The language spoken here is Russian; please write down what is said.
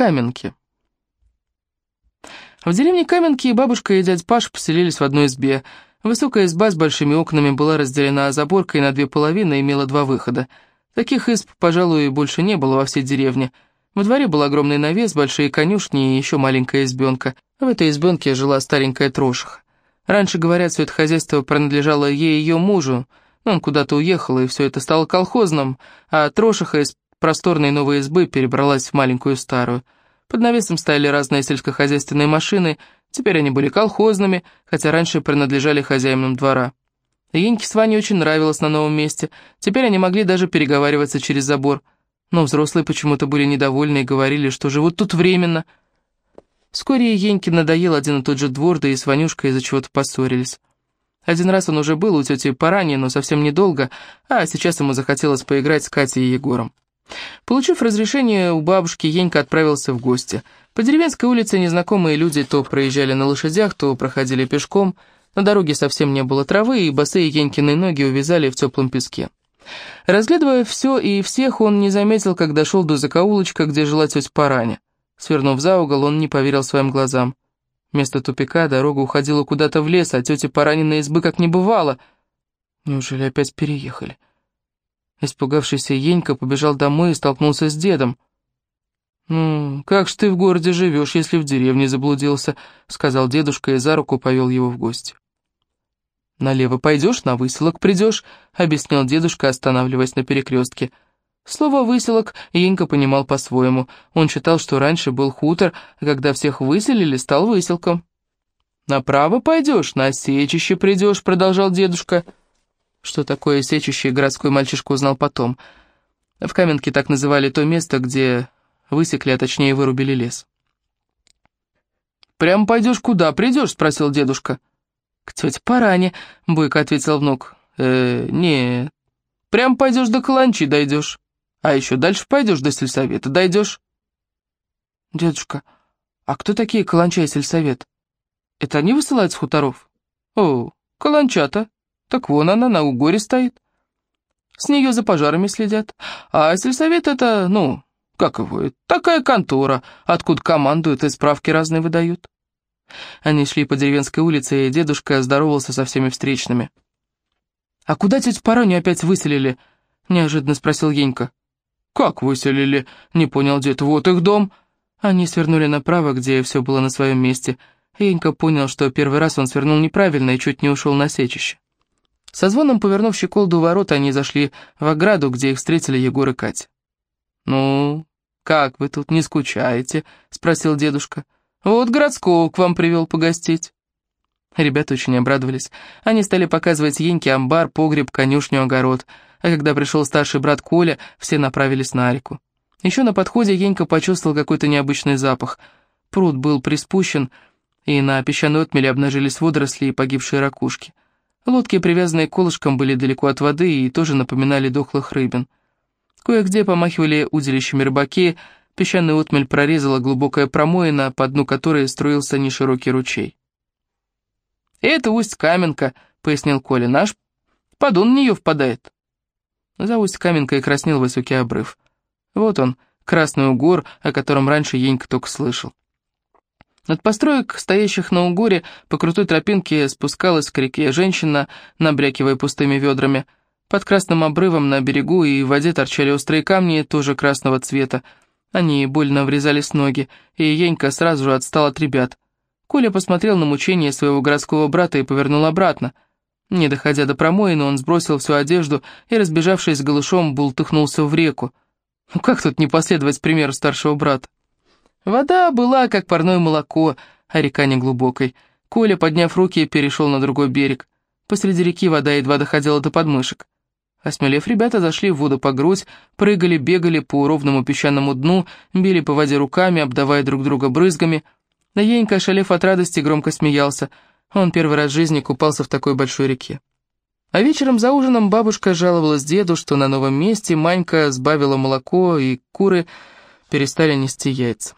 Каменки. В деревне Каменки бабушка и дядь Паш поселились в одной избе. Высокая изба с большими окнами была разделена заборкой на две половины и имела два выхода. Таких изб, пожалуй, больше не было во всей деревне. Во дворе был огромный навес, большие конюшни и еще маленькая избенка. В этой избенке жила старенькая трошиха. Раньше, говорят, все это хозяйство принадлежало ей и ее мужу, но он куда-то уехал, и все это стало колхозным, а трошиха из просторной новой избы перебралась в маленькую старую. Под навесом стояли разные сельскохозяйственные машины, теперь они были колхозными, хотя раньше принадлежали хозяевам двора. Еньке с Ваней очень нравилось на новом месте, теперь они могли даже переговариваться через забор. Но взрослые почему-то были недовольны и говорили, что живут тут временно. Вскоре Еньке надоел один и тот же двор, да и с Ванюшкой из-за чего-то поссорились. Один раз он уже был у тети Парани, но совсем недолго, а сейчас ему захотелось поиграть с Катей и Егором. Получив разрешение у бабушки, Енька отправился в гости. По деревенской улице незнакомые люди то проезжали на лошадях, то проходили пешком. На дороге совсем не было травы, и босые Енькины ноги увязали в теплом песке. Разглядывая все и всех, он не заметил, как дошел до закоулочка, где жила тетя Параня. Свернув за угол, он не поверил своим глазам. Вместо тупика дорога уходила куда-то в лес, а тетя Паранина избы как не бывало. Неужели опять переехали? Испугавшийся Енька побежал домой и столкнулся с дедом. «Ну, как ж ты в городе живешь, если в деревне заблудился?» — сказал дедушка и за руку повел его в гости. «Налево пойдешь, на выселок придешь», — объяснил дедушка, останавливаясь на перекрестке. Слово «выселок» Енька понимал по-своему. Он считал, что раньше был хутор, а когда всех выселили, стал выселком. «Направо пойдешь, на сечище придешь», — продолжал дедушка. Что такое сечище, городской мальчишка узнал потом. В Каменке так называли то место, где высекли, а точнее вырубили лес. «Прям пойдешь куда придешь?» — спросил дедушка. «К тете Паране», — бойко ответил внук. «Э, не, прям пойдешь до Каланчи дойдешь, а еще дальше пойдешь до сельсовета дойдешь». «Дедушка, а кто такие Каланча и сельсовет? Это они высылают с хуторов?» «О, Каланчата. Так вон она на угоре стоит. С нее за пожарами следят. А сельсовет это, ну, как его, такая контора, откуда командуют и справки разные выдают». Они шли по деревенской улице, и дедушка здоровался со всеми встречными. «А куда тетю Параню опять выселили?» — неожиданно спросил Енька. «Как выселили?» — не понял дед. «Вот их дом». Они свернули направо, где все было на своем месте. Енька понял, что первый раз он свернул неправильно и чуть не ушел на сечище. Со звоном, повернув щеколду ворот, они зашли в ограду, где их встретили Егор и Катя. «Ну, как вы тут, не скучаете?» — спросил дедушка. Вот городского к вам привел погостить». Ребята очень обрадовались. Они стали показывать Еньке амбар, погреб, конюшню, огород. А когда пришел старший брат Коля, все направились на реку. Еще на подходе Енька почувствовал какой-то необычный запах. Пруд был приспущен, и на песчаной отмеле обнажились водоросли и погибшие ракушки. Лодки, привязанные к колышкам, были далеко от воды и тоже напоминали дохлых рыбин. Кое-где помахивали удилищами рыбаки, Песчаный отмель прорезала глубокая промоина, по дну которой струился неширокий ручей. «Это Усть-Каменка», — пояснил Коля, — «наш подон в нее впадает». За Усть-Каменкой краснел высокий обрыв. Вот он, красный угор, о котором раньше Енька только слышал. От построек, стоящих на угоре, по крутой тропинке спускалась к реке женщина, набрякивая пустыми ведрами. Под красным обрывом на берегу и в воде торчали острые камни, тоже красного цвета. Они больно врезались ноги, и Енька сразу же отстал от ребят. Коля посмотрел на мучение своего городского брата и повернул обратно. Не доходя до промоины, он сбросил всю одежду и, разбежавшись голышом, бултыхнулся в реку. Ну как тут не последовать примеру старшего брата? Вода была, как парное молоко, а река не глубокой. Коля, подняв руки, перешел на другой берег. Посреди реки вода едва доходила до подмышек. Осмелев, ребята зашли в воду по грудь, прыгали, бегали по ровному песчаному дну, били по воде руками, обдавая друг друга брызгами. Наенька, ошалев от радости, громко смеялся. Он первый раз в жизни купался в такой большой реке. А вечером за ужином бабушка жаловалась деду, что на новом месте Манька сбавила молоко, и куры перестали нести яйца.